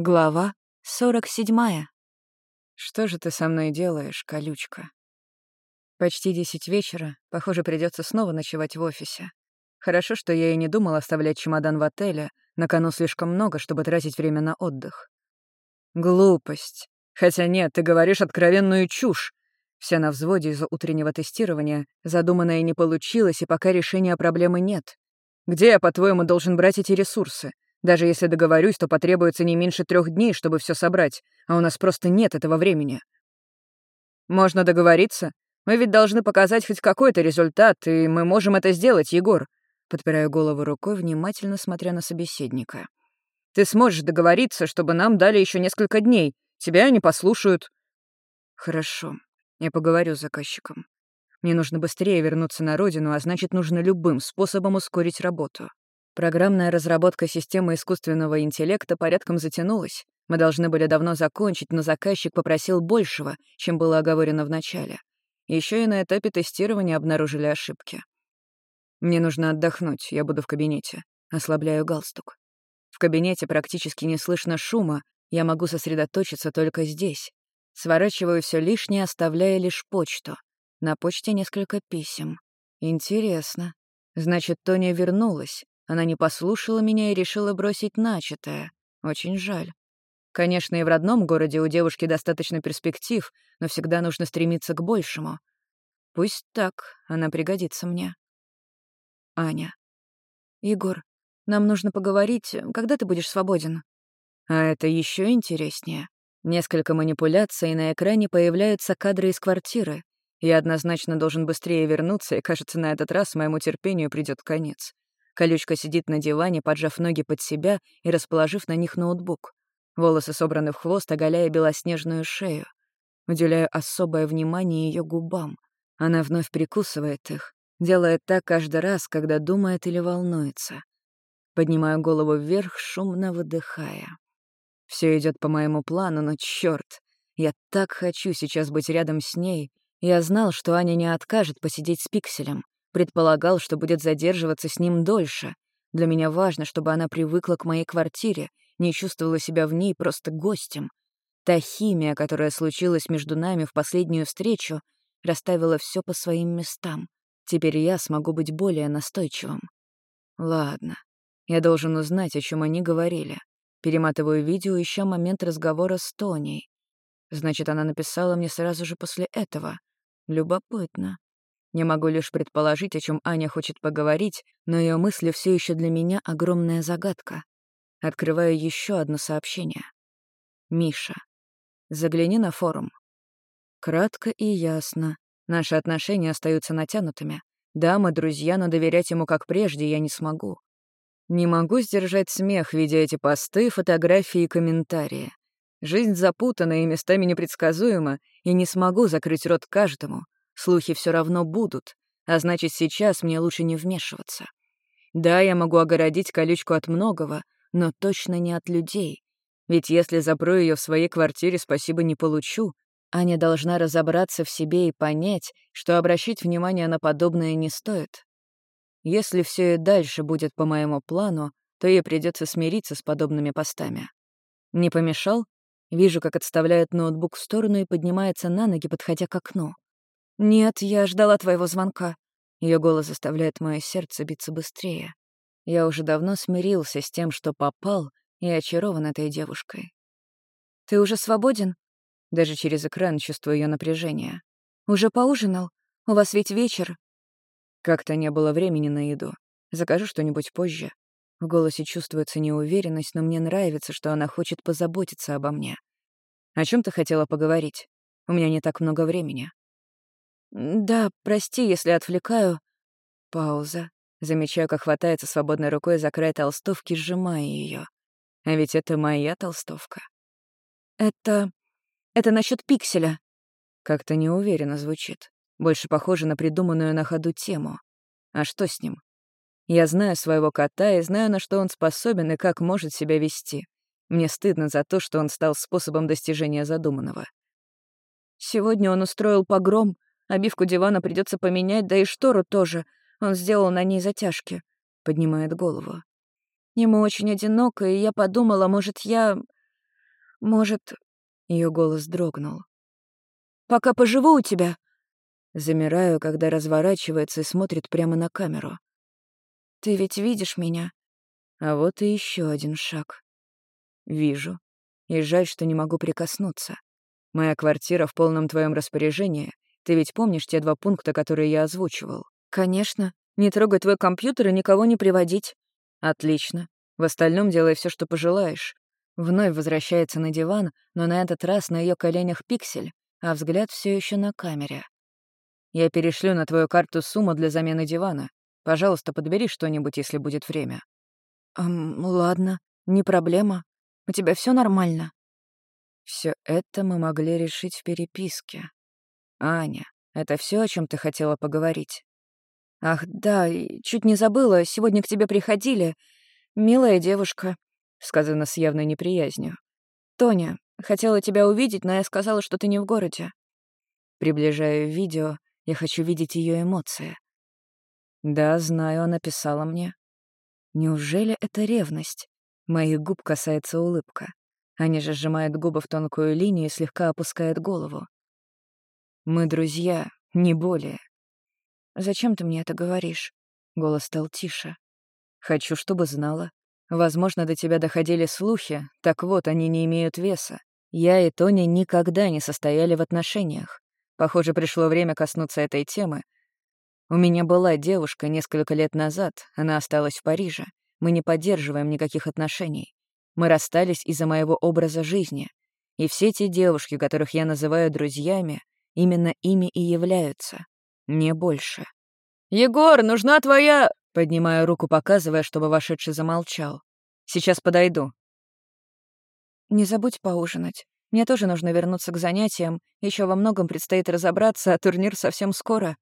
Глава 47. Что же ты со мной делаешь, колючка? Почти десять вечера. Похоже, придется снова ночевать в офисе. Хорошо, что я и не думал оставлять чемодан в отеле. На кону слишком много, чтобы тратить время на отдых. Глупость. Хотя нет, ты говоришь откровенную чушь. Вся на взводе из-за утреннего тестирования. Задуманное не получилось, и пока решения проблемы нет. Где я, по-твоему, должен брать эти ресурсы? Даже если договорюсь, то потребуется не меньше трех дней, чтобы все собрать, а у нас просто нет этого времени. Можно договориться. Мы ведь должны показать хоть какой-то результат, и мы можем это сделать, Егор. Подпираю голову рукой, внимательно смотря на собеседника. Ты сможешь договориться, чтобы нам дали еще несколько дней. Тебя они послушают. Хорошо. Я поговорю с заказчиком. Мне нужно быстрее вернуться на родину, а значит, нужно любым способом ускорить работу. Программная разработка системы искусственного интеллекта порядком затянулась. Мы должны были давно закончить, но заказчик попросил большего, чем было оговорено в начале. Еще и на этапе тестирования обнаружили ошибки. Мне нужно отдохнуть, я буду в кабинете. Ослабляю галстук. В кабинете практически не слышно шума, я могу сосредоточиться только здесь. Сворачиваю все лишнее, оставляя лишь почту. На почте несколько писем. Интересно. Значит, Тоня вернулась, она не послушала меня и решила бросить начатое. Очень жаль. Конечно, и в родном городе у девушки достаточно перспектив, но всегда нужно стремиться к большему. Пусть так, она пригодится мне. Аня. Егор, нам нужно поговорить, когда ты будешь свободен? А это еще интереснее. Несколько манипуляций, и на экране появляются кадры из квартиры. Я однозначно должен быстрее вернуться, и, кажется, на этот раз моему терпению придет конец. Колючка сидит на диване, поджав ноги под себя и расположив на них ноутбук. Волосы собраны в хвост, оголяя белоснежную шею. Уделяю особое внимание ее губам. Она вновь прикусывает их, делает так каждый раз, когда думает или волнуется. Поднимаю голову вверх, шумно выдыхая. Все идет по моему плану, но черт, я так хочу сейчас быть рядом с ней. Я знал, что Аня не откажет посидеть с Пикселем. Предполагал, что будет задерживаться с ним дольше. Для меня важно, чтобы она привыкла к моей квартире, не чувствовала себя в ней просто гостем. Та химия, которая случилась между нами в последнюю встречу, расставила все по своим местам. Теперь я смогу быть более настойчивым. Ладно. Я должен узнать, о чем они говорили. Перематываю видео, ища момент разговора с Тоней. Значит, она написала мне сразу же после этого. Любопытно. Не могу лишь предположить, о чем Аня хочет поговорить, но ее мысли все еще для меня огромная загадка. Открываю еще одно сообщение. Миша. Загляни на форум. Кратко и ясно. Наши отношения остаются натянутыми. Да, мы друзья, но доверять ему как прежде я не смогу. Не могу сдержать смех, видя эти посты, фотографии и комментарии. Жизнь запутана и местами непредсказуема, и не смогу закрыть рот каждому, Слухи все равно будут, а значит, сейчас мне лучше не вмешиваться. Да, я могу огородить колючку от многого, но точно не от людей. Ведь если запру ее в своей квартире, спасибо не получу. Аня должна разобраться в себе и понять, что обращать внимание на подобное не стоит. Если все и дальше будет по моему плану, то ей придется смириться с подобными постами. Не помешал? Вижу, как отставляет ноутбук в сторону и поднимается на ноги, подходя к окну. «Нет, я ждала твоего звонка». Ее голос заставляет мое сердце биться быстрее. Я уже давно смирился с тем, что попал, и очарован этой девушкой. «Ты уже свободен?» Даже через экран чувствую ее напряжение. «Уже поужинал? У вас ведь вечер». Как-то не было времени на еду. Закажу что-нибудь позже. В голосе чувствуется неуверенность, но мне нравится, что она хочет позаботиться обо мне. О чем ты хотела поговорить? У меня не так много времени. «Да, прости, если отвлекаю». Пауза. Замечаю, как хватается свободной рукой за край толстовки, сжимая ее. А ведь это моя толстовка. «Это... это насчет пикселя». Как-то неуверенно звучит. Больше похоже на придуманную на ходу тему. А что с ним? Я знаю своего кота и знаю, на что он способен и как может себя вести. Мне стыдно за то, что он стал способом достижения задуманного. Сегодня он устроил погром, Обивку дивана придется поменять, да и штору тоже. Он сделал на ней затяжки. Поднимает голову. Ему очень одиноко, и я подумала, может, я... Может...» Ее голос дрогнул. «Пока поживу у тебя». Замираю, когда разворачивается и смотрит прямо на камеру. «Ты ведь видишь меня?» А вот и еще один шаг. Вижу. И жаль, что не могу прикоснуться. Моя квартира в полном твоем распоряжении. Ты ведь помнишь те два пункта, которые я озвучивал? Конечно. Не трогай твой компьютер и никого не приводить. Отлично. В остальном делай все, что пожелаешь. Вновь возвращается на диван, но на этот раз на ее коленях пиксель, а взгляд все еще на камере. Я перешлю на твою карту сумму для замены дивана. Пожалуйста, подбери что-нибудь, если будет время. Эм, ладно, не проблема. У тебя все нормально. Все это мы могли решить в переписке. Аня, это все, о чем ты хотела поговорить? Ах, да, чуть не забыла, сегодня к тебе приходили. Милая девушка, сказано с явной неприязнью. Тоня, хотела тебя увидеть, но я сказала, что ты не в городе. Приближаю видео, я хочу видеть ее эмоции. Да, знаю, она писала мне. Неужели это ревность? Моих губ касается улыбка. Аня же сжимает губы в тонкую линию и слегка опускает голову. Мы друзья, не более. «Зачем ты мне это говоришь?» Голос стал тише. «Хочу, чтобы знала. Возможно, до тебя доходили слухи, так вот, они не имеют веса. Я и Тоня никогда не состояли в отношениях. Похоже, пришло время коснуться этой темы, у меня была девушка несколько лет назад, она осталась в Париже. Мы не поддерживаем никаких отношений. Мы расстались из-за моего образа жизни. И все те девушки, которых я называю друзьями, именно ими и являются. Не больше. «Егор, нужна твоя...» Поднимаю руку, показывая, чтобы вошедший замолчал. «Сейчас подойду». «Не забудь поужинать. Мне тоже нужно вернуться к занятиям. Еще во многом предстоит разобраться, а турнир совсем скоро.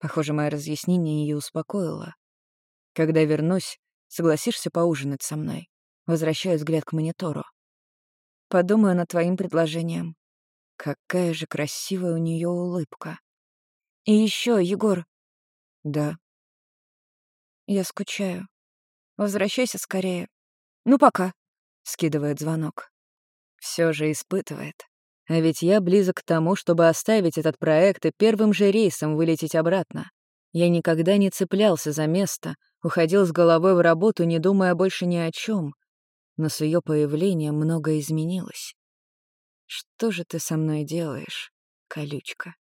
Похоже, мое разъяснение ее успокоило. Когда вернусь, согласишься поужинать со мной? Возвращаю взгляд к монитору. Подумаю над твоим предложением. Какая же красивая у нее улыбка. И еще, Егор. Да. Я скучаю. Возвращайся скорее. Ну, пока. Скидывает звонок. Все же испытывает. А ведь я близок к тому, чтобы оставить этот проект и первым же рейсом вылететь обратно. Я никогда не цеплялся за место, уходил с головой в работу, не думая больше ни о чем. Но с ее появлением многое изменилось. Что же ты со мной делаешь, колючка?